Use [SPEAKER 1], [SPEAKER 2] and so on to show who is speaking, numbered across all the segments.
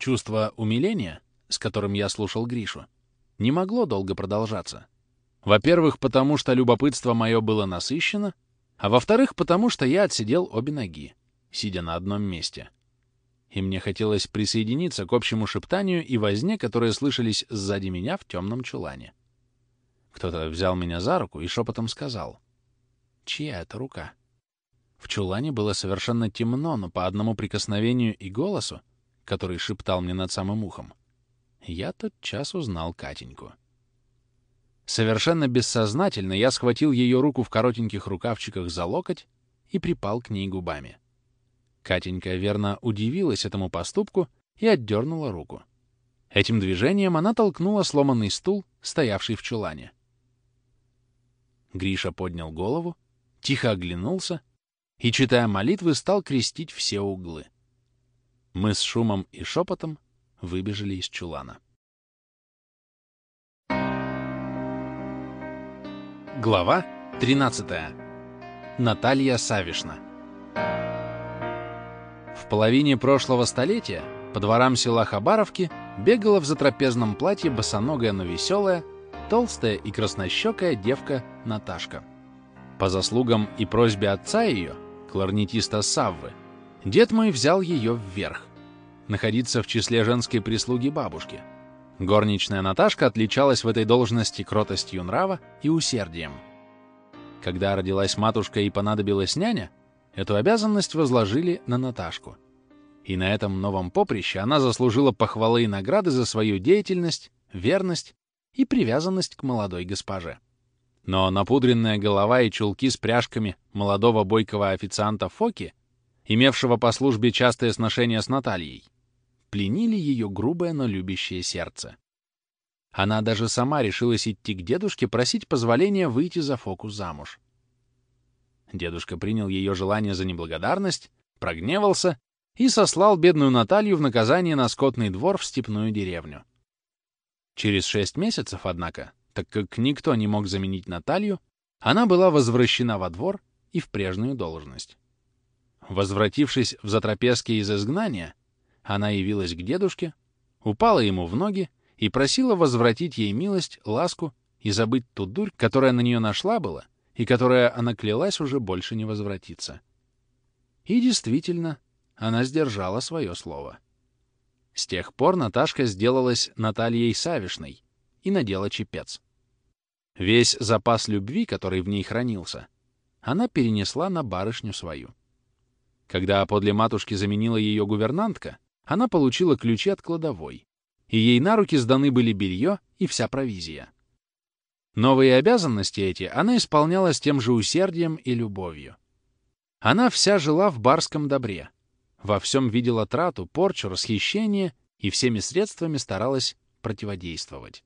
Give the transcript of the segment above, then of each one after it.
[SPEAKER 1] Чувство умиления, с которым я слушал Гришу, не могло долго продолжаться. Во-первых, потому что любопытство мое было насыщено, а во-вторых, потому что я отсидел обе ноги, сидя на одном месте. И мне хотелось присоединиться к общему шептанию и возне, которые слышались сзади меня в темном чулане. Кто-то взял меня за руку и шепотом сказал, «Чья это рука?» В чулане было совершенно темно, но по одному прикосновению и голосу, который шептал мне над самым ухом, я тот час узнал Катеньку. Совершенно бессознательно я схватил ее руку в коротеньких рукавчиках за локоть и припал к ней губами. Катенька верно удивилась этому поступку и отдернула руку. Этим движением она толкнула сломанный стул, стоявший в чулане. Гриша поднял голову, тихо оглянулся и, читая молитвы, стал крестить все углы. Мы с шумом и шепотом выбежали из чулана. Глава 13. Наталья Савишна. В половине прошлого столетия по дворам села Хабаровки бегала в затрапезном платье босоногая, но веселая, толстая и краснощекая девка Наташка. По заслугам и просьбе отца ее, кларнетиста Саввы, дед мой взял ее вверх, находиться в числе женской прислуги бабушки — Горничная Наташка отличалась в этой должности кротостью нрава и усердием. Когда родилась матушка и понадобилась няня, эту обязанность возложили на Наташку. И на этом новом поприще она заслужила похвалы и награды за свою деятельность, верность и привязанность к молодой госпоже. Но напудренная голова и чулки с пряжками молодого бойкого официанта Фоки, имевшего по службе частые сношения с Натальей, пленили ее грубое, но любящее сердце. Она даже сама решилась идти к дедушке просить позволения выйти за Фоку замуж. Дедушка принял ее желание за неблагодарность, прогневался и сослал бедную Наталью в наказание на скотный двор в степную деревню. Через шесть месяцев, однако, так как никто не мог заменить Наталью, она была возвращена во двор и в прежнюю должность. Возвратившись в Затрапезке из изгнания, она явилась к дедушке, упала ему в ноги и просила возвратить ей милость, ласку и забыть ту дурь, которая на нее нашла была, и которая она клялась уже больше не возвратиться. И действительно, она сдержала свое слово. С тех пор Наташка сделалась Натальей Савишной и надела чепец. Весь запас любви, который в ней хранился, она перенесла на барышню свою. Когда подле матушки заменила ее гувернантка, она получила ключи от кладовой, и ей на руки сданы были белье и вся провизия. Новые обязанности эти она исполняла с тем же усердием и любовью. Она вся жила в барском добре, во всем видела трату, порчу, расхищение и всеми средствами старалась противодействовать.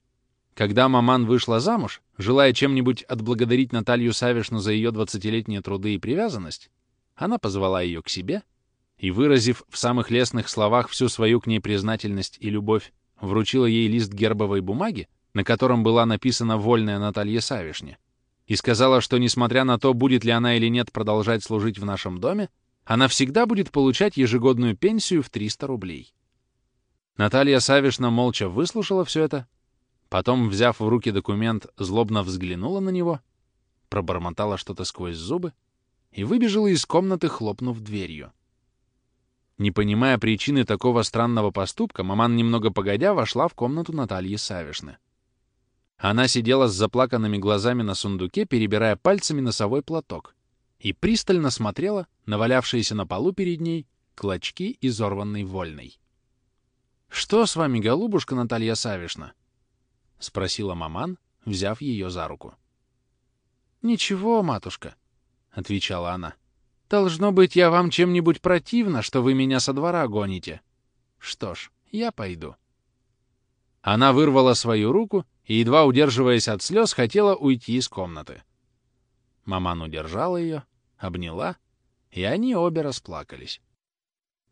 [SPEAKER 1] Когда маман вышла замуж, желая чем-нибудь отблагодарить Наталью Савишну за ее двадцатилетние труды и привязанность, она позвала ее к себе — и, выразив в самых лестных словах всю свою к ней признательность и любовь, вручила ей лист гербовой бумаги, на котором была написана «Вольная Наталья Савишне», и сказала, что, несмотря на то, будет ли она или нет продолжать служить в нашем доме, она всегда будет получать ежегодную пенсию в 300 рублей. Наталья Савишна молча выслушала все это, потом, взяв в руки документ, злобно взглянула на него, пробормотала что-то сквозь зубы и выбежала из комнаты, хлопнув дверью. Не понимая причины такого странного поступка, маман немного погодя вошла в комнату Натальи Савишны. Она сидела с заплаканными глазами на сундуке, перебирая пальцами носовой платок, и пристально смотрела на валявшиеся на полу перед ней клочки изорванной вольной. «Что с вами, голубушка Наталья Савишна?» — спросила маман, взяв ее за руку. «Ничего, матушка», — отвечала она. Должно быть, я вам чем-нибудь противно, что вы меня со двора гоните. Что ж, я пойду». Она вырвала свою руку и, едва удерживаясь от слез, хотела уйти из комнаты. Маман удержала ее, обняла, и они обе расплакались.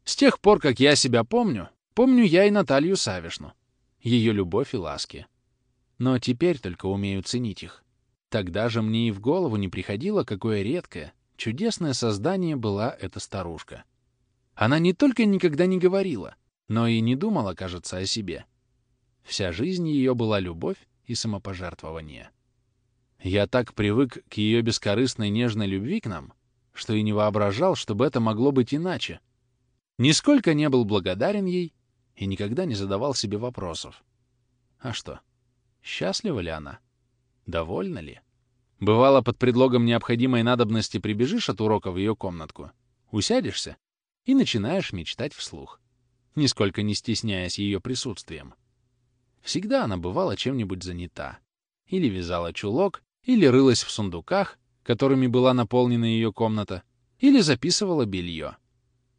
[SPEAKER 1] С тех пор, как я себя помню, помню я и Наталью Савишну, ее любовь и ласки. Но теперь только умею ценить их. Тогда же мне и в голову не приходило, какое редкое, Чудесное создание была эта старушка. Она не только никогда не говорила, но и не думала, кажется, о себе. Вся жизнь ее была любовь и самопожертвование. Я так привык к ее бескорыстной нежной любви к нам, что и не воображал, чтобы это могло быть иначе. Нисколько не был благодарен ей и никогда не задавал себе вопросов. А что, счастлива ли она? Довольна ли? Бывало, под предлогом необходимой надобности прибежишь от урока в ее комнатку, усядешься и начинаешь мечтать вслух, нисколько не стесняясь ее присутствием. Всегда она бывала чем-нибудь занята. Или вязала чулок, или рылась в сундуках, которыми была наполнена ее комната, или записывала белье.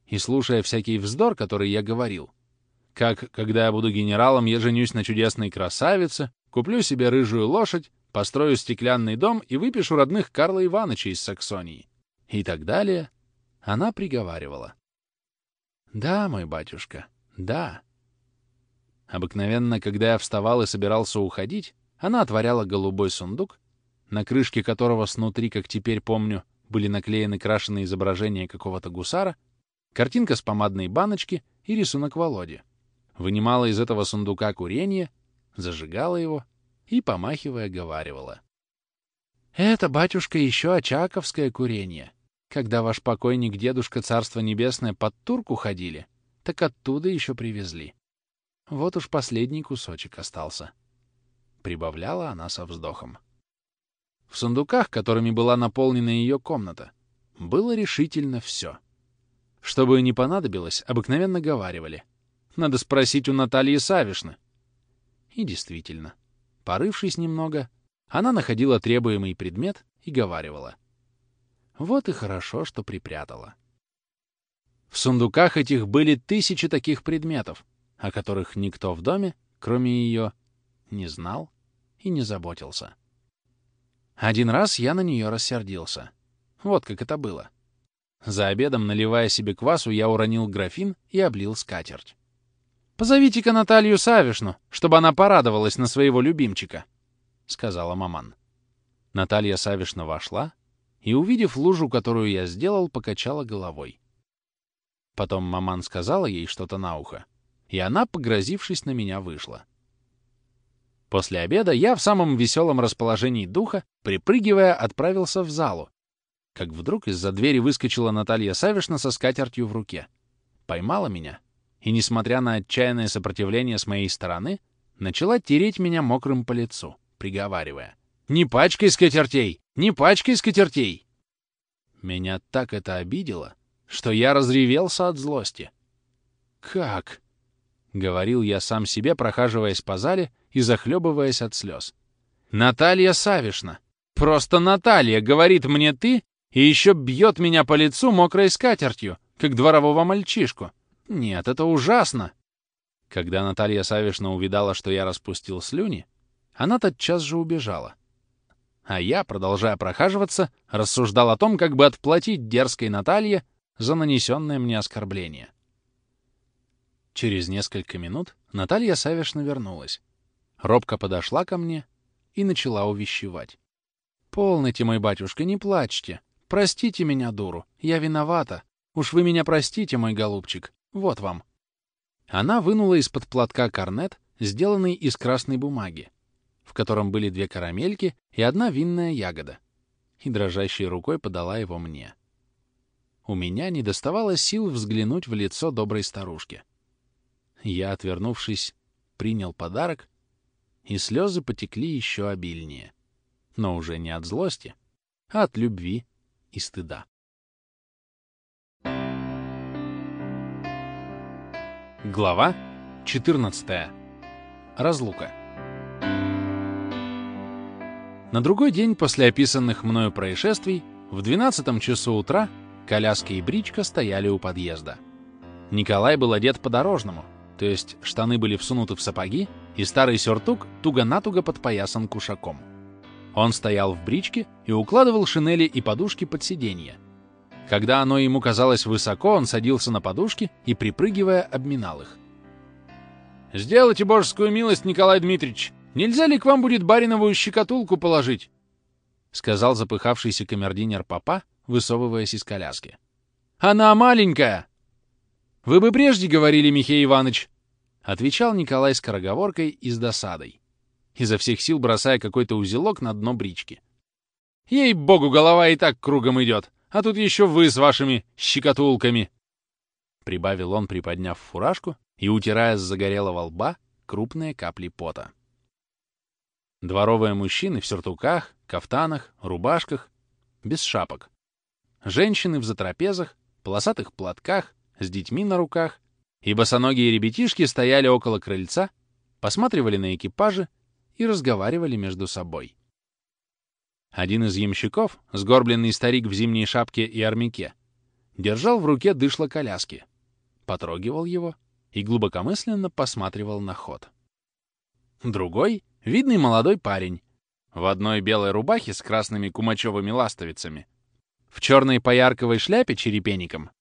[SPEAKER 1] И слушая всякий вздор, который я говорил, как, когда я буду генералом, я женюсь на чудесной красавице, куплю себе рыжую лошадь, построю стеклянный дом и выпишу родных Карла Ивановича из Саксонии. И так далее, она приговаривала. «Да, мой батюшка, да». Обыкновенно, когда я вставал и собирался уходить, она отворяла голубой сундук, на крышке которого снутри, как теперь помню, были наклеены крашеные изображения какого-то гусара, картинка с помадной баночки и рисунок Володи. Вынимала из этого сундука курение, зажигала его и, помахивая, говаривала. «Это, батюшка, еще очаковское курение. Когда ваш покойник дедушка Царство Небесное под турку ходили, так оттуда еще привезли. Вот уж последний кусочек остался». Прибавляла она со вздохом. В сундуках, которыми была наполнена ее комната, было решительно все. Чтобы не понадобилось, обыкновенно говаривали. Надо спросить у Натальи Савишны. И действительно, порывшись немного, она находила требуемый предмет и говаривала. Вот и хорошо, что припрятала. В сундуках этих были тысячи таких предметов, о которых никто в доме, кроме ее, не знал и не заботился. Один раз я на нее рассердился. Вот как это было. За обедом, наливая себе квасу, я уронил графин и облил скатерть. «Позовите-ка Наталью Савишну, чтобы она порадовалась на своего любимчика», — сказала маман. Наталья Савишна вошла и, увидев лужу, которую я сделал, покачала головой. Потом маман сказала ей что-то на ухо, и она, погрозившись на меня, вышла. После обеда я в самом веселом расположении духа, припрыгивая, отправился в залу. Как вдруг из-за двери выскочила Наталья Савишна со скатертью в руке. Поймала меня и, несмотря на отчаянное сопротивление с моей стороны, начала тереть меня мокрым по лицу, приговаривая. «Не пачкай скатертей! Не пачкай скатертей!» Меня так это обидело, что я разревелся от злости. «Как?» — говорил я сам себе, прохаживаясь по зале и захлебываясь от слез. «Наталья Савишна! Просто Наталья говорит мне «ты» и еще бьет меня по лицу мокрой скатертью, как дворового мальчишку. Нет, это ужасно!» Когда Наталья Савишна увидала, что я распустил слюни, она тотчас же убежала. А я, продолжая прохаживаться, рассуждал о том, как бы отплатить дерзкой Наталье за нанесенное мне оскорбление. Через несколько минут Наталья Савишна вернулась. Робко подошла ко мне и начала увещевать. «Полноте, мой батюшка, не плачьте. Простите меня, дуру. Я виновата. Уж вы меня простите, мой голубчик. Вот вам». Она вынула из-под платка корнет, сделанный из красной бумаги, в котором были две карамельки и одна винная ягода, и дрожащей рукой подала его мне. У меня не доставало сил взглянуть в лицо доброй старушки. Я, отвернувшись, принял подарок, и слезы потекли еще обильнее. Но уже не от злости, а от любви и стыда. Глава 14. Разлука. На другой день после описанных мною происшествий в 12 часу утра коляска и бричка стояли у подъезда. Николай был одет по-дорожному, то есть штаны были всунуты в сапоги, и старый сюртук туго-натуго подпоясан кушаком. Он стоял в бричке и укладывал шинели и подушки под сиденье. Когда оно ему казалось высоко, он садился на подушки и, припрыгивая, обминал их. «Сделайте божескую милость, Николай Дмитриевич! Нельзя ли к вам будет бариновую щекотулку положить?» — сказал запыхавшийся камердинер папа, высовываясь из коляски. «Она маленькая!» Вы бы прежде говорили, Михей Иванович, отвечал Николай скороговоркой и с досадой, изо всех сил бросая какой-то узелок на дно брички. Ей-богу, голова и так кругом идет, а тут еще вы с вашими щекотулками. Прибавил он, приподняв фуражку и утирая с загорелого лба крупные капли пота. Дворовые мужчины в сюртуках, кафтанах, рубашках, без шапок. Женщины в затрапезах, полосатых платках, с детьми на руках, и босоногие ребятишки стояли около крыльца, посматривали на экипажи и разговаривали между собой. Один из ямщиков, сгорбленный старик в зимней шапке и армяке, держал в руке дышло коляски, потрогивал его и глубокомысленно посматривал на ход. Другой — видный молодой парень, в одной белой рубахе с красными кумачевыми ластовицами, в черной поярковой шляпе черепеником,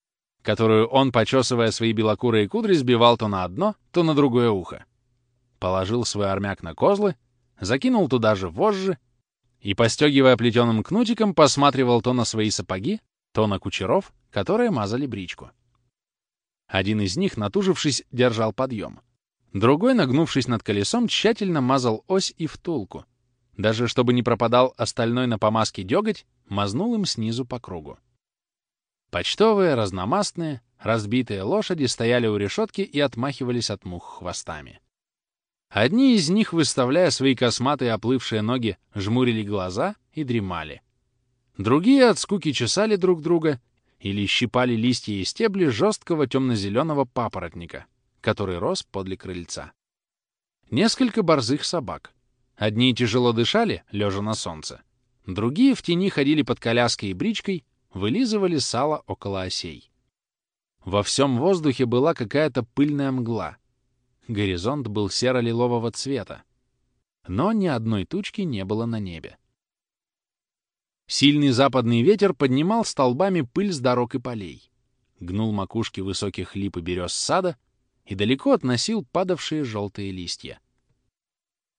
[SPEAKER 1] которую он, почесывая свои белокурые кудри, сбивал то на одно, то на другое ухо. Положил свой армяк на козлы, закинул туда же вожжи и, постегивая плетеным кнутиком, посматривал то на свои сапоги, то на кучеров, которые мазали бричку. Один из них, натужившись, держал подъем. Другой, нагнувшись над колесом, тщательно мазал ось и втулку. Даже чтобы не пропадал остальной на помазке деготь, мазнул им снизу по кругу. Почтовые, разномастные, разбитые лошади стояли у решетки и отмахивались от мух хвостами. Одни из них, выставляя свои косматые оплывшие ноги, жмурили глаза и дремали. Другие от скуки чесали друг друга или щипали листья и стебли жесткого темно-зеленого папоротника, который рос подле крыльца. Несколько борзых собак. Одни тяжело дышали, лежа на солнце. Другие в тени ходили под коляской и бричкой, вылизывали сало около осей. Во всем воздухе была какая-то пыльная мгла. Горизонт был серо-лилового цвета. Но ни одной тучки не было на небе. Сильный западный ветер поднимал столбами пыль с дорог и полей, гнул макушки высоких лип и берез сада и далеко относил падавшие желтые листья.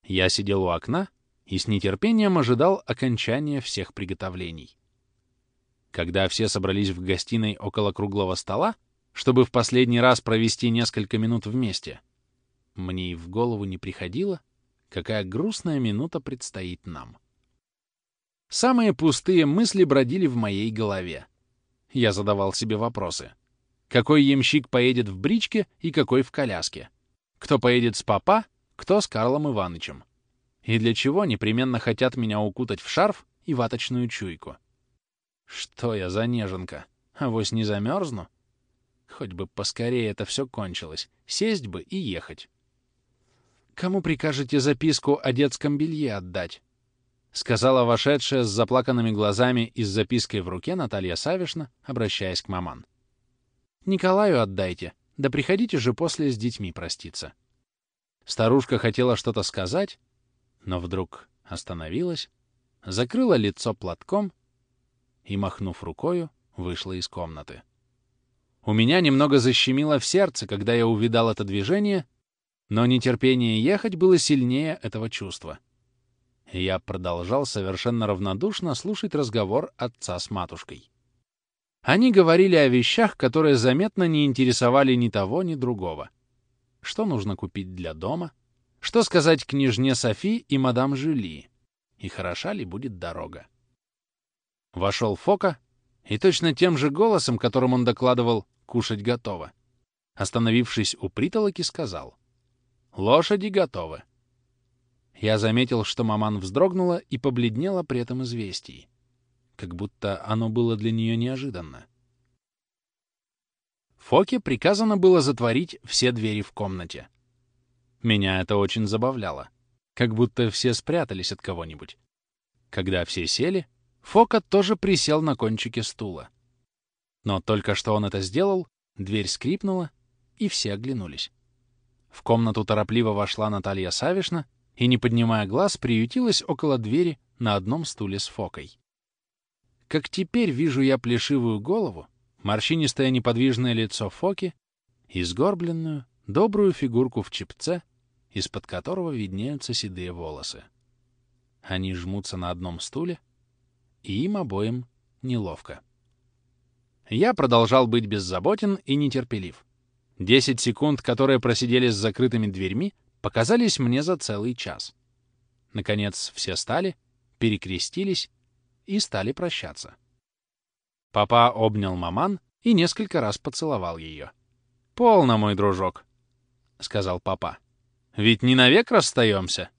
[SPEAKER 1] Я сидел у окна и с нетерпением ожидал окончания всех приготовлений. Когда все собрались в гостиной около круглого стола, чтобы в последний раз провести несколько минут вместе, мне и в голову не приходило, какая грустная минута предстоит нам. Самые пустые мысли бродили в моей голове. Я задавал себе вопросы. Какой ямщик поедет в бричке и какой в коляске? Кто поедет с папа, кто с Карлом Иванычем? И для чего непременно хотят меня укутать в шарф и ваточную чуйку? Что я за неженка? Авось не замерзну? Хоть бы поскорее это все кончилось. Сесть бы и ехать. Кому прикажете записку о детском белье отдать? — сказала вошедшая с заплаканными глазами и с запиской в руке Наталья Савишна, обращаясь к маман. «Николаю отдайте, да приходите же после с детьми проститься». Старушка хотела что-то сказать, но вдруг остановилась, закрыла лицо платком и, махнув рукою, вышла из комнаты. У меня немного защемило в сердце, когда я увидал это движение, но нетерпение ехать было сильнее этого чувства. Я продолжал совершенно равнодушно слушать разговор отца с матушкой. Они говорили о вещах, которые заметно не интересовали ни того, ни другого. Что нужно купить для дома? Что сказать княжне Софи и мадам Жюли? И хороша ли будет дорога? Вошел Фока, и точно тем же голосом, которым он докладывал «кушать готово», остановившись у притолоки, сказал «Лошади готовы». Я заметил, что маман вздрогнула и побледнела при этом известии, как будто оно было для нее неожиданно. Фоке приказано было затворить все двери в комнате. Меня это очень забавляло, как будто все спрятались от кого-нибудь. Когда все сели, Фока тоже присел на кончике стула. Но только что он это сделал, дверь скрипнула, и все оглянулись. В комнату торопливо вошла Наталья Савишна и, не поднимая глаз, приютилась около двери на одном стуле с фокой. Как теперь вижу я плешивую голову, морщинистое неподвижное лицо фоки и сгорбленную, добрую фигурку в чепце, из-под которого виднеются седые волосы. Они жмутся на одном стуле, и им обоим неловко. Я продолжал быть беззаботен и нетерпелив. Десять секунд, которые просидели с закрытыми дверьми, показались мне за целый час. Наконец все стали, перекрестились и стали прощаться. Папа обнял маман и несколько раз поцеловал ее. «Полно, мой дружок», — сказал папа. «Ведь не навек расстаемся?»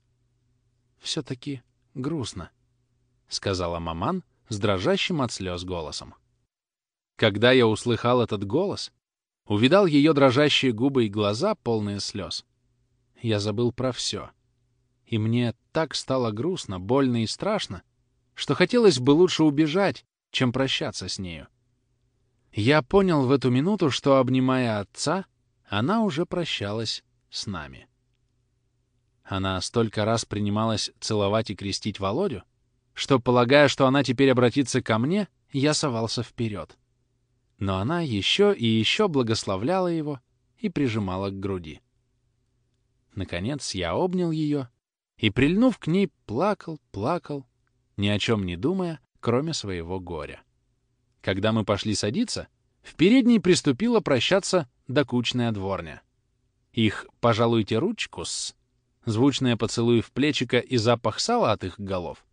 [SPEAKER 1] «Все-таки грустно», — сказала маман с дрожащим от слез голосом. Когда я услыхал этот голос, увидал ее дрожащие губы и глаза, полные слез, я забыл про все. И мне так стало грустно, больно и страшно, что хотелось бы лучше убежать, чем прощаться с нею. Я понял в эту минуту, что, обнимая отца, она уже прощалась с нами. Она столько раз принималась целовать и крестить Володю, что, полагая, что она теперь обратится ко мне, я совался вперед. Но она еще и еще благословляла его и прижимала к груди. Наконец я обнял ее и, прильнув к ней, плакал, плакал, ни о чем не думая, кроме своего горя. Когда мы пошли садиться, в передней приступила прощаться докучная дворня. Их «пожалуйте ручку-с», звучные поцелуи в плечика и запах сала от их голов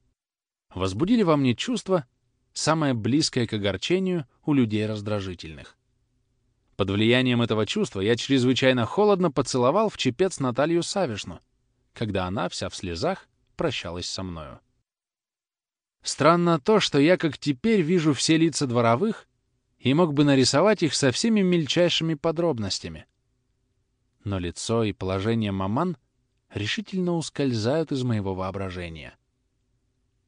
[SPEAKER 1] возбудили во мне чувство, самое близкое к огорчению у людей раздражительных. Под влиянием этого чувства я чрезвычайно холодно поцеловал в чепец Наталью Савишну, когда она, вся в слезах, прощалась со мною. Странно то, что я как теперь вижу все лица дворовых и мог бы нарисовать их со всеми мельчайшими подробностями. Но лицо и положение маман решительно ускользают из моего воображения.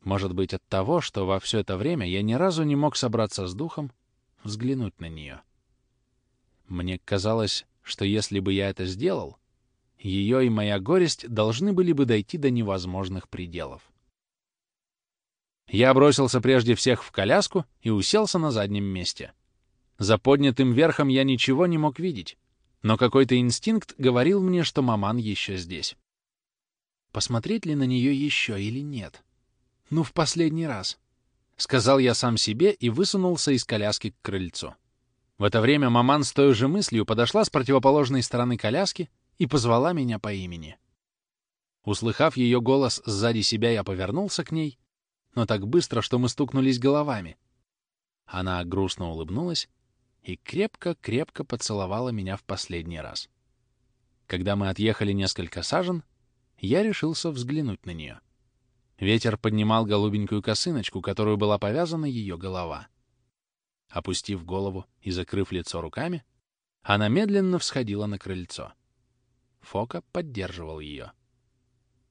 [SPEAKER 1] Может быть, от того, что во все это время я ни разу не мог собраться с духом, взглянуть на нее. Мне казалось, что если бы я это сделал, ее и моя горесть должны были бы дойти до невозможных пределов. Я бросился прежде всех в коляску и уселся на заднем месте. За поднятым верхом я ничего не мог видеть, но какой-то инстинкт говорил мне, что маман еще здесь. Посмотреть ли на нее еще или нет? Ну, в последний раз. Сказал я сам себе и высунулся из коляски к крыльцу. В это время маман с той же мыслью подошла с противоположной стороны коляски и позвала меня по имени. Услыхав ее голос сзади себя, я повернулся к ней но так быстро, что мы стукнулись головами. Она грустно улыбнулась и крепко-крепко поцеловала меня в последний раз. Когда мы отъехали несколько сажен, я решился взглянуть на нее. Ветер поднимал голубенькую косыночку, которую была повязана ее голова. Опустив голову и закрыв лицо руками, она медленно всходила на крыльцо. Фока поддерживал ее.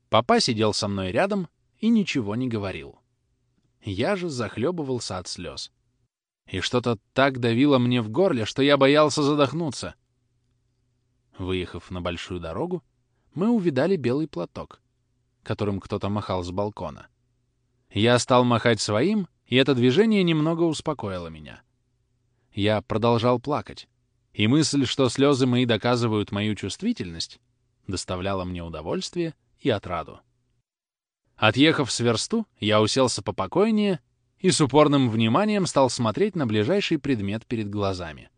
[SPEAKER 1] Папа сидел со мной рядом и ничего не говорил. Я же захлебывался от слез. И что-то так давило мне в горле, что я боялся задохнуться. Выехав на большую дорогу, мы увидали белый платок, которым кто-то махал с балкона. Я стал махать своим, и это движение немного успокоило меня. Я продолжал плакать, и мысль, что слезы мои доказывают мою чувствительность, доставляла мне удовольствие и отраду. Отъехав с версту, я уселся попокойнее и с упорным вниманием стал смотреть на ближайший предмет перед глазами.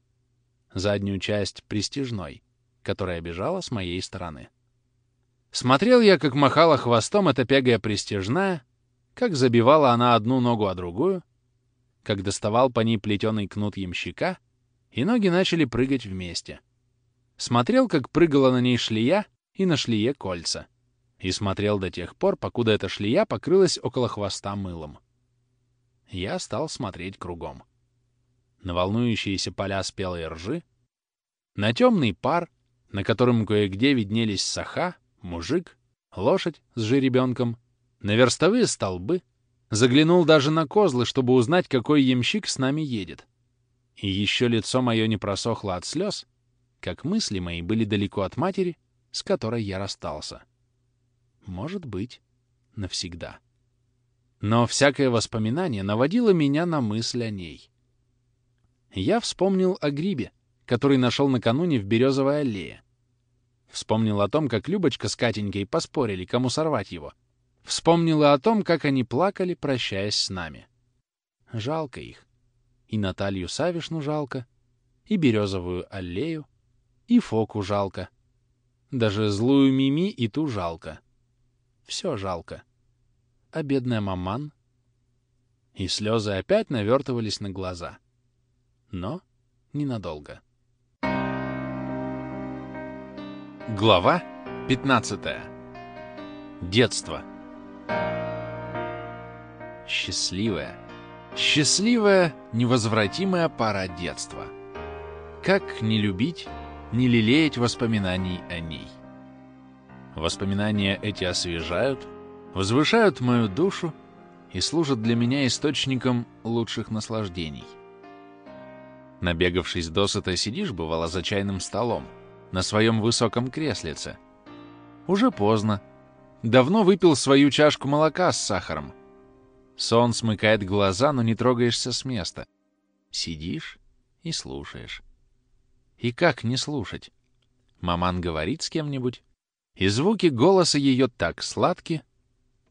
[SPEAKER 1] Заднюю часть пристижной, которая бежала с моей стороны. Смотрел я, как махала хвостом эта пегая пристижная, как забивала она одну ногу о другую, как доставал по ней плетеный кнут ямщика, и ноги начали прыгать вместе. Смотрел, как прыгала на ней шлея и на шлее кольца — и смотрел до тех пор, покуда эта шлея покрылась около хвоста мылом. Я стал смотреть кругом. На волнующиеся поля спелой ржи, на темный пар, на котором кое-где виднелись саха, мужик, лошадь с жеребенком, на верстовые столбы, заглянул даже на козлы, чтобы узнать, какой ямщик с нами едет. И еще лицо мое не просохло от слез, как мысли мои были далеко от матери, с которой я расстался. Может быть, навсегда. Но всякое воспоминание наводило меня на мысль о ней. Я вспомнил о грибе, который нашел накануне в Березовой аллее. Вспомнил о том, как Любочка с Катенькой поспорили, кому сорвать его. Вспомнил о том, как они плакали, прощаясь с нами. Жалко их. И Наталью Савишну жалко, и Березовую аллею, И Фоку жалко. Даже злую Мими и ту жалко. Все жалко. А бедная маман? И слезы опять навертывались на глаза. Но ненадолго. Глава 15. Детство. Счастливая, счастливая, невозвратимая пора детства. Как не любить, не лелеять воспоминаний о ней? Воспоминания эти освежают, возвышают мою душу и служат для меня источником лучших наслаждений. Набегавшись досыта, сидишь, бывало, за чайным столом, на своем высоком креслице. Уже поздно. Давно выпил свою чашку молока с сахаром. Сон смыкает глаза, но не трогаешься с места. Сидишь и слушаешь. И как не слушать? Маман говорит с кем-нибудь, и звуки голоса ее так сладки,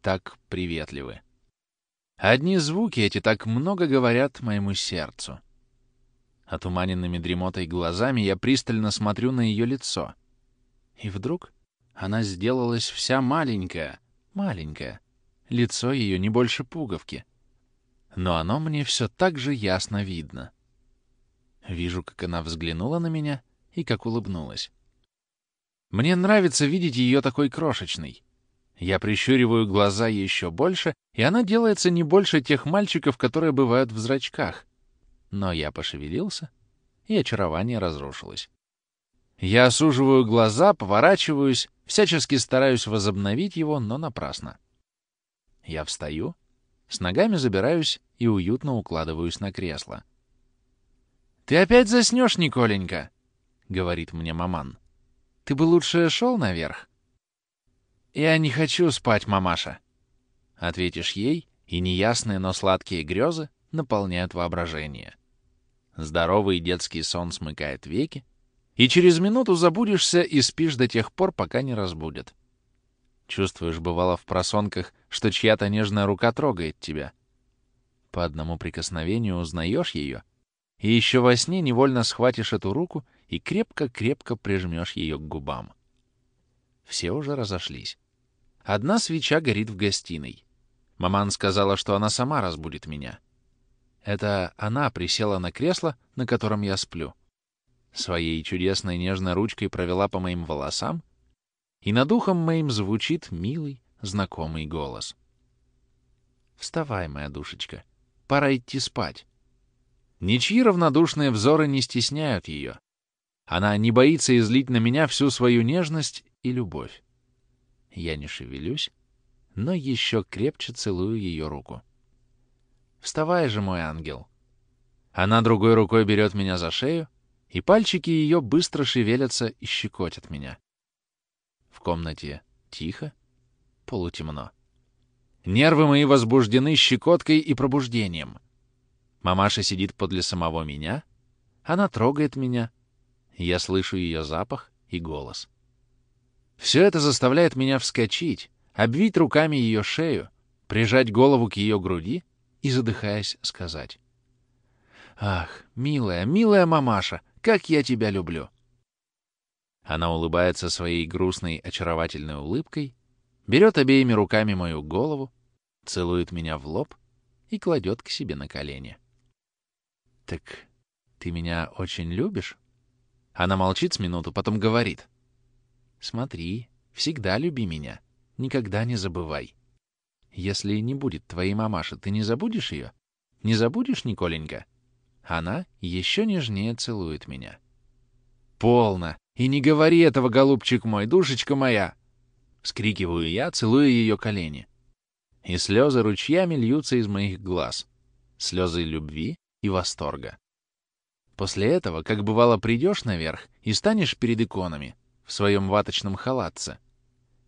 [SPEAKER 1] так приветливы. Одни звуки эти так много говорят моему сердцу. Отуманенными дремотой глазами я пристально смотрю на ее лицо. И вдруг она сделалась вся маленькая, маленькая. Лицо ее не больше пуговки. Но оно мне все так же ясно видно. Вижу, как она взглянула на меня и как улыбнулась. Мне нравится видеть ее такой крошечной. Я прищуриваю глаза еще больше, и она делается не больше тех мальчиков, которые бывают в зрачках. Но я пошевелился, и очарование разрушилось. Я осуживаю глаза, поворачиваюсь, всячески стараюсь возобновить его, но напрасно. Я встаю, с ногами забираюсь и уютно укладываюсь на кресло. «Ты опять заснешь, Николенька?» — говорит мне маман. «Ты бы лучше шел наверх». «Я не хочу спать, мамаша», — ответишь ей, и неясные, но сладкие грезы наполняют воображение. Здоровый детский сон смыкает веки, и через минуту забудешься и спишь до тех пор, пока не разбудят. Чувствуешь, бывало в просонках, что чья-то нежная рука трогает тебя. По одному прикосновению узнаешь ее — и еще во сне невольно схватишь эту руку и крепко-крепко прижмешь ее к губам. Все уже разошлись. Одна свеча горит в гостиной. Маман сказала, что она сама разбудит меня. Это она присела на кресло, на котором я сплю. Своей чудесной нежной ручкой провела по моим волосам, и над ухом моим звучит милый, знакомый голос. «Вставай, моя душечка, пора идти спать. Ничьи равнодушные взоры не стесняют ее. Она не боится излить на меня всю свою нежность и любовь. Я не шевелюсь, но еще крепче целую ее руку. «Вставай же, мой ангел!» Она другой рукой берет меня за шею, и пальчики ее быстро шевелятся и щекотят меня. В комнате тихо, полутемно. Нервы мои возбуждены щекоткой и пробуждением. Мамаша сидит подле самого меня, она трогает меня, я слышу ее запах и голос. Все это заставляет меня вскочить, обвить руками ее шею, прижать голову к ее груди и, задыхаясь, сказать. «Ах, милая, милая мамаша, как я тебя люблю!» Она улыбается своей грустной, очаровательной улыбкой, берет обеими руками мою голову, целует меня в лоб и кладет к себе на колени. «Так ты меня очень любишь?» Она молчит с минуту, потом говорит. «Смотри, всегда люби меня, никогда не забывай. Если не будет твоей мамаши, ты не забудешь ее? Не забудешь, Николенька?» Она еще нежнее целует меня. «Полно! И не говори этого, голубчик мой, душечка моя!» Скрикиваю я, целуя ее колени. И слезы ручьями льются из моих глаз. Слезы любви и восторга. После этого, как бывало, придешь наверх и станешь перед иконами в своем ваточном халатце.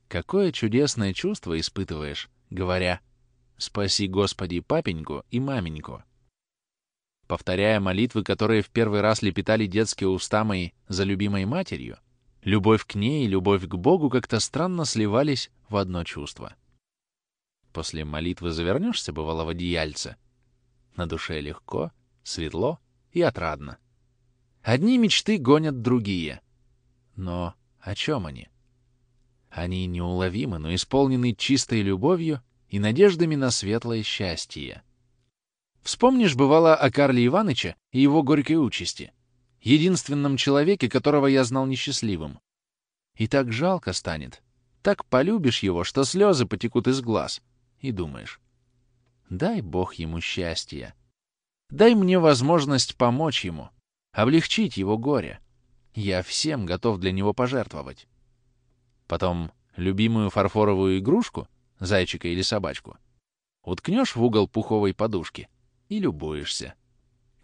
[SPEAKER 1] Какое чудесное чувство испытываешь, говоря «Спаси, Господи, папеньку и маменьку». Повторяя молитвы, которые в первый раз лепетали детские уста мои за любимой матерью, любовь к ней и любовь к Богу как-то странно сливались в одно чувство. После молитвы завернешься, бывало, в одеяльце. На душе легко, светло и отрадно. Одни мечты гонят другие. Но о чем они? Они неуловимы, но исполнены чистой любовью и надеждами на светлое счастье. Вспомнишь, бывало, о Карле Иваныче и его горькой участи, единственном человеке, которого я знал несчастливым. И так жалко станет, так полюбишь его, что слезы потекут из глаз, и думаешь, дай Бог ему счастья. Дай мне возможность помочь ему, облегчить его горе. Я всем готов для него пожертвовать. Потом любимую фарфоровую игрушку, зайчика или собачку, уткнешь в угол пуховой подушки и любуешься.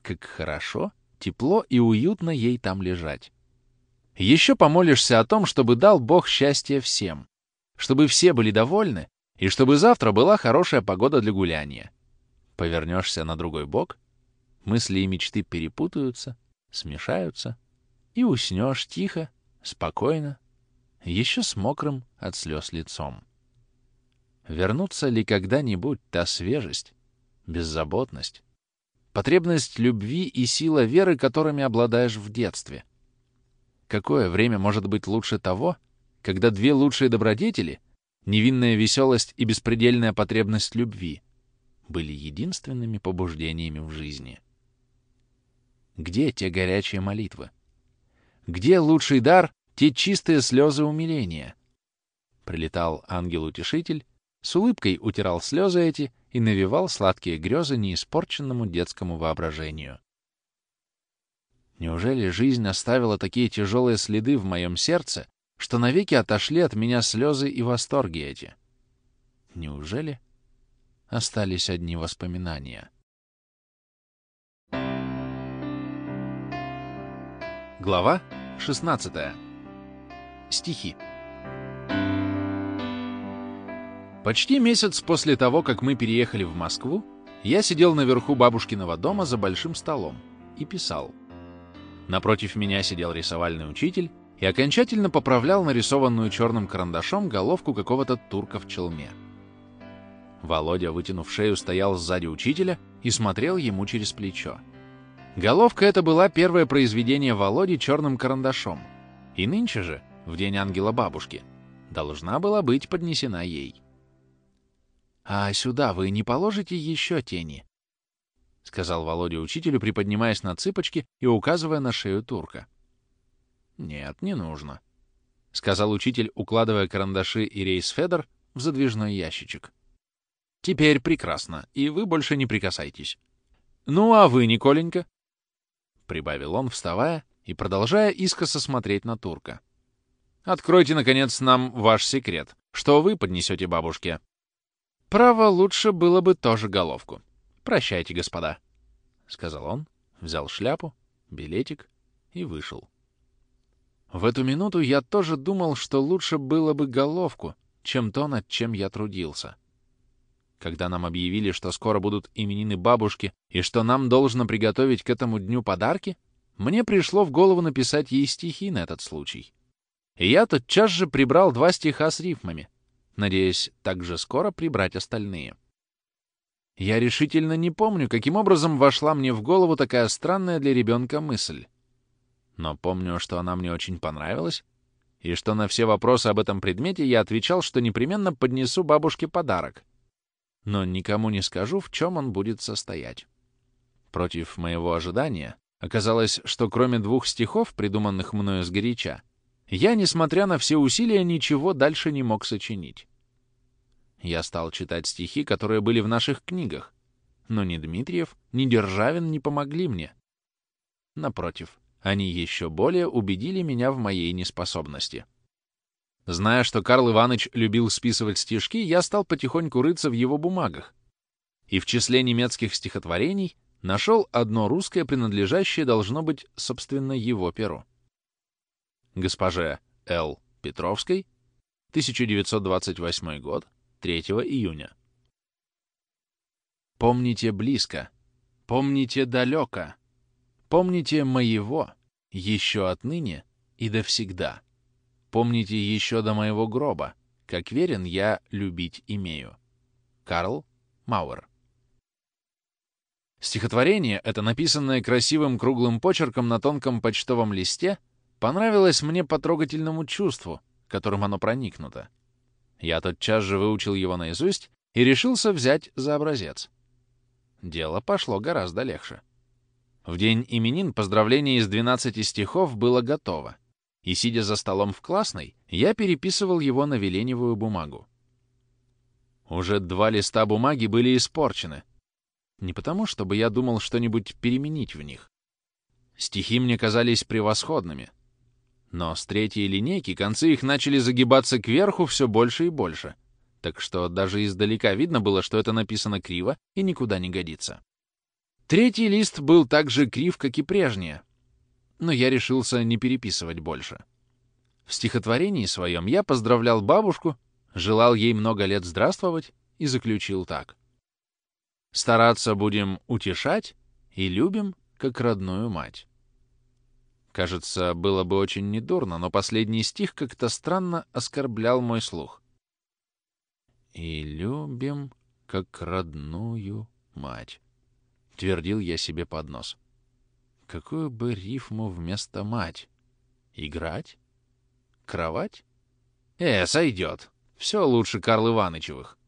[SPEAKER 1] Как хорошо, тепло и уютно ей там лежать. Еще помолишься о том, чтобы дал Бог счастье всем, чтобы все были довольны и чтобы завтра была хорошая погода для гуляния. Повернешься на другой бок, мысли и мечты перепутаются, смешаются, и уснешь тихо, спокойно, еще с мокрым от слез лицом. Вернутся ли когда-нибудь та свежесть, беззаботность, потребность любви и сила веры, которыми обладаешь в детстве? Какое время может быть лучше того, когда две лучшие добродетели, невинная веселость и беспредельная потребность любви, были единственными побуждениями в жизни? Где те горячие молитвы? Где лучший дар, те чистые слезы умиления? Прилетал ангел-утешитель, с улыбкой утирал слезы эти и навевал сладкие грезы неиспорченному детскому воображению. Неужели жизнь оставила такие тяжелые следы в моем сердце, что навеки отошли от меня слезы и восторги эти? Неужели остались одни воспоминания? Глава 16. Стихи. Почти месяц после того, как мы переехали в Москву, я сидел наверху бабушкиного дома за большим столом и писал. Напротив меня сидел рисовальный учитель и окончательно поправлял нарисованную черным карандашом головку какого-то турка в челме. Володя, вытянув шею, стоял сзади учителя и смотрел ему через плечо. Головка эта была первое произведение Володи черным карандашом, и нынче же, в день ангела бабушки, должна была быть поднесена ей. «А сюда вы не положите еще тени?» — сказал Володя учителю, приподнимаясь на цыпочки и указывая на шею турка. «Нет, не нужно», — сказал учитель, укладывая карандаши и рейс Федор в задвижной ящичек. «Теперь прекрасно, и вы больше не прикасайтесь. Ну, а вы, Николенька?» — прибавил он, вставая и продолжая искоса смотреть на турка. «Откройте, наконец, нам ваш секрет. Что вы поднесете бабушке?» Право, лучше было бы тоже головку. Прощайте, господа, — сказал он, взял шляпу, билетик и вышел. В эту минуту я тоже думал, что лучше было бы головку, чем то, над чем я трудился. Когда нам объявили, что скоро будут именины бабушки и что нам должно приготовить к этому дню подарки, мне пришло в голову написать ей стихи на этот случай. И я тотчас же прибрал два стиха с рифмами, надеясь также скоро прибрать остальные. Я решительно не помню, каким образом вошла мне в голову такая странная для ребенка мысль. Но помню, что она мне очень понравилась, и что на все вопросы об этом предмете я отвечал, что непременно поднесу бабушке подарок, но никому не скажу, в чем он будет состоять. Против моего ожидания оказалось, что кроме двух стихов, придуманных мною сгоряча, я, несмотря на все усилия, ничего дальше не мог сочинить. Я стал читать стихи, которые были в наших книгах, но ни Дмитриев, ни Державин не помогли мне. Напротив, они еще более убедили меня в моей неспособности. Зная, что Карл Иванович любил списывать стишки, я стал потихоньку рыться в его бумагах, и в числе немецких стихотворений нашел одно русское, принадлежащее, должно быть, собственно, его перу госпоже Л. Петровской, 1928 год, 3 июня. Помните близко, помните далеко, помните моего, еще отныне и до всегда. Помните еще до моего гроба, как верен я любить имею. Карл Мауэр. Стихотворение это, написанное красивым круглым почерком на тонком почтовом листе, понравилось мне по трогательному чувству, которым оно проникнуто. Я тотчас же выучил его наизусть и решился взять за образец. Дело пошло гораздо легче. В день именин поздравление из 12 стихов было готово, и, сидя за столом в классной, я переписывал его на веленевую бумагу. Уже два листа бумаги были испорчены. Не потому, чтобы я думал что-нибудь переменить в них. Стихи мне казались превосходными. Но с третьей линейки концы их начали загибаться кверху все больше и больше, так что даже издалека видно было, что это написано криво и никуда не годится. Третий лист был так же крив, как и прежние, но я решился не переписывать больше. В стихотворении своем я поздравлял бабушку, желал ей много лет здравствовать и заключил так. «Стараться будем утешать и любим, как родную мать». Кажется, было бы очень недурно, но последний стих как-то странно оскорблял мой слух. «И любим, как родную мать», — твердил я себе под нос. Какую бы рифму вместо «мать»? Играть? Кровать? Э, сойдет. Все лучше Карл Иванычевых.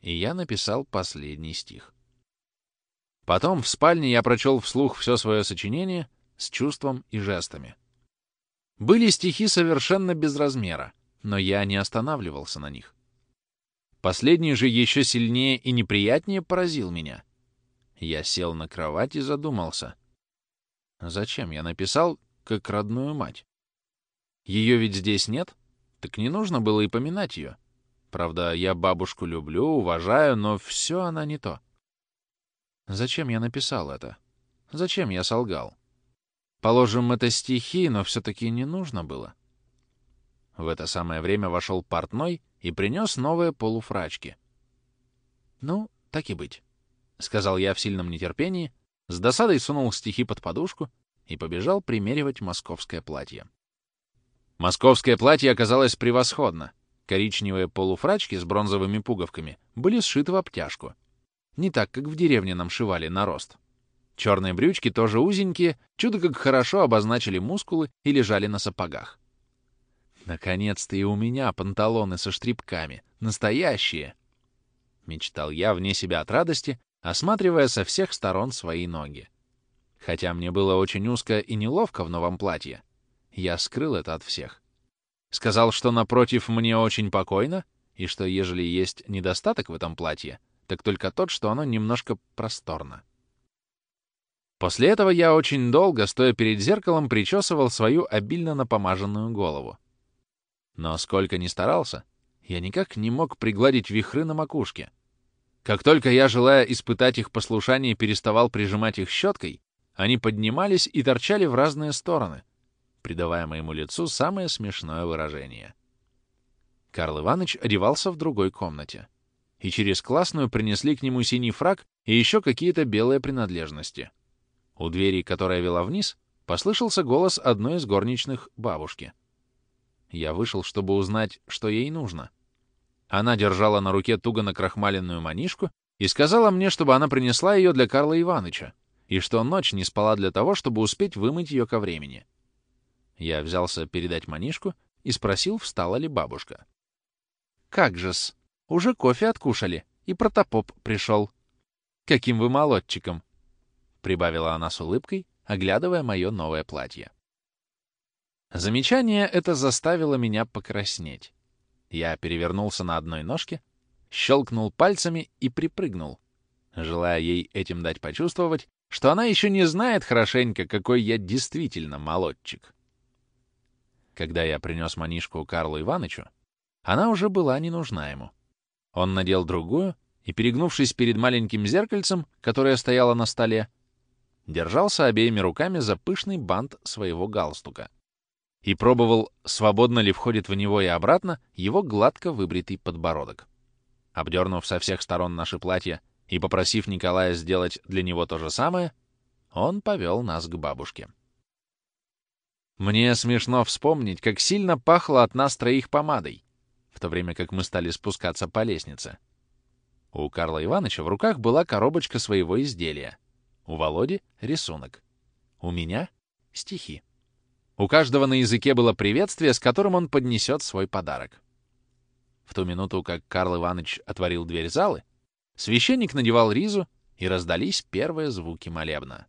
[SPEAKER 1] И я написал последний стих. Потом в спальне я прочел вслух все свое сочинение — с чувством и жестами. Были стихи совершенно без размера, но я не останавливался на них. Последний же еще сильнее и неприятнее поразил меня. Я сел на кровать и задумался. Зачем я написал «как родную мать»? Ее ведь здесь нет, так не нужно было и поминать ее. Правда, я бабушку люблю, уважаю, но все она не то. Зачем я написал это? Зачем я солгал? Положим, это стихи, но все-таки не нужно было. В это самое время вошел портной и принес новые полуфрачки. «Ну, так и быть», — сказал я в сильном нетерпении, с досадой сунул стихи под подушку и побежал примеривать московское платье. Московское платье оказалось превосходно. Коричневые полуфрачки с бронзовыми пуговками были сшиты в обтяжку. Не так, как в деревне нам шивали на рост. Черные брючки тоже узенькие, чудо как хорошо обозначили мускулы и лежали на сапогах. Наконец-то и у меня панталоны со штрипками. Настоящие! Мечтал я вне себя от радости, осматривая со всех сторон свои ноги. Хотя мне было очень узко и неловко в новом платье, я скрыл это от всех. Сказал, что напротив мне очень покойно, и что ежели есть недостаток в этом платье, так только тот, что оно немножко просторно. После этого я очень долго, стоя перед зеркалом, причесывал свою обильно напомаженную голову. Но сколько ни старался, я никак не мог пригладить вихры на макушке. Как только я, желая испытать их послушание, переставал прижимать их щеткой, они поднимались и торчали в разные стороны, придавая моему лицу самое смешное выражение. Карл Иванович одевался в другой комнате. И через классную принесли к нему синий фраг и еще какие-то белые принадлежности — у двери, которая вела вниз, послышался голос одной из горничных бабушки. Я вышел, чтобы узнать, что ей нужно. Она держала на руке туго накрахмаленную манишку и сказала мне, чтобы она принесла ее для Карла Иваныча, и что ночь не спала для того, чтобы успеть вымыть ее ко времени. Я взялся передать манишку и спросил, встала ли бабушка. «Как же-с, уже кофе откушали, и протопоп пришел. Каким вы молодчиком!» — прибавила она с улыбкой, оглядывая мое новое платье. Замечание это заставило меня покраснеть. Я перевернулся на одной ножке, щелкнул пальцами и припрыгнул, желая ей этим дать почувствовать, что она еще не знает хорошенько, какой я действительно молодчик. Когда я принес манишку Карлу Иванычу, она уже была не нужна ему. Он надел другую и, перегнувшись перед маленьким зеркальцем, которое стояло на столе, держался обеими руками за пышный бант своего галстука и пробовал, свободно ли входит в него и обратно его гладко выбритый подбородок. Обдернув со всех сторон наше платье и попросив Николая сделать для него то же самое, он повел нас к бабушке. Мне смешно вспомнить, как сильно пахло от нас троих помадой, в то время как мы стали спускаться по лестнице. У Карла Ивановича в руках была коробочка своего изделия — у Володи — рисунок. У меня — стихи. У каждого на языке было приветствие, с которым он поднесет свой подарок. В ту минуту, как Карл Иванович отворил дверь залы, священник надевал ризу, и раздались первые звуки молебна.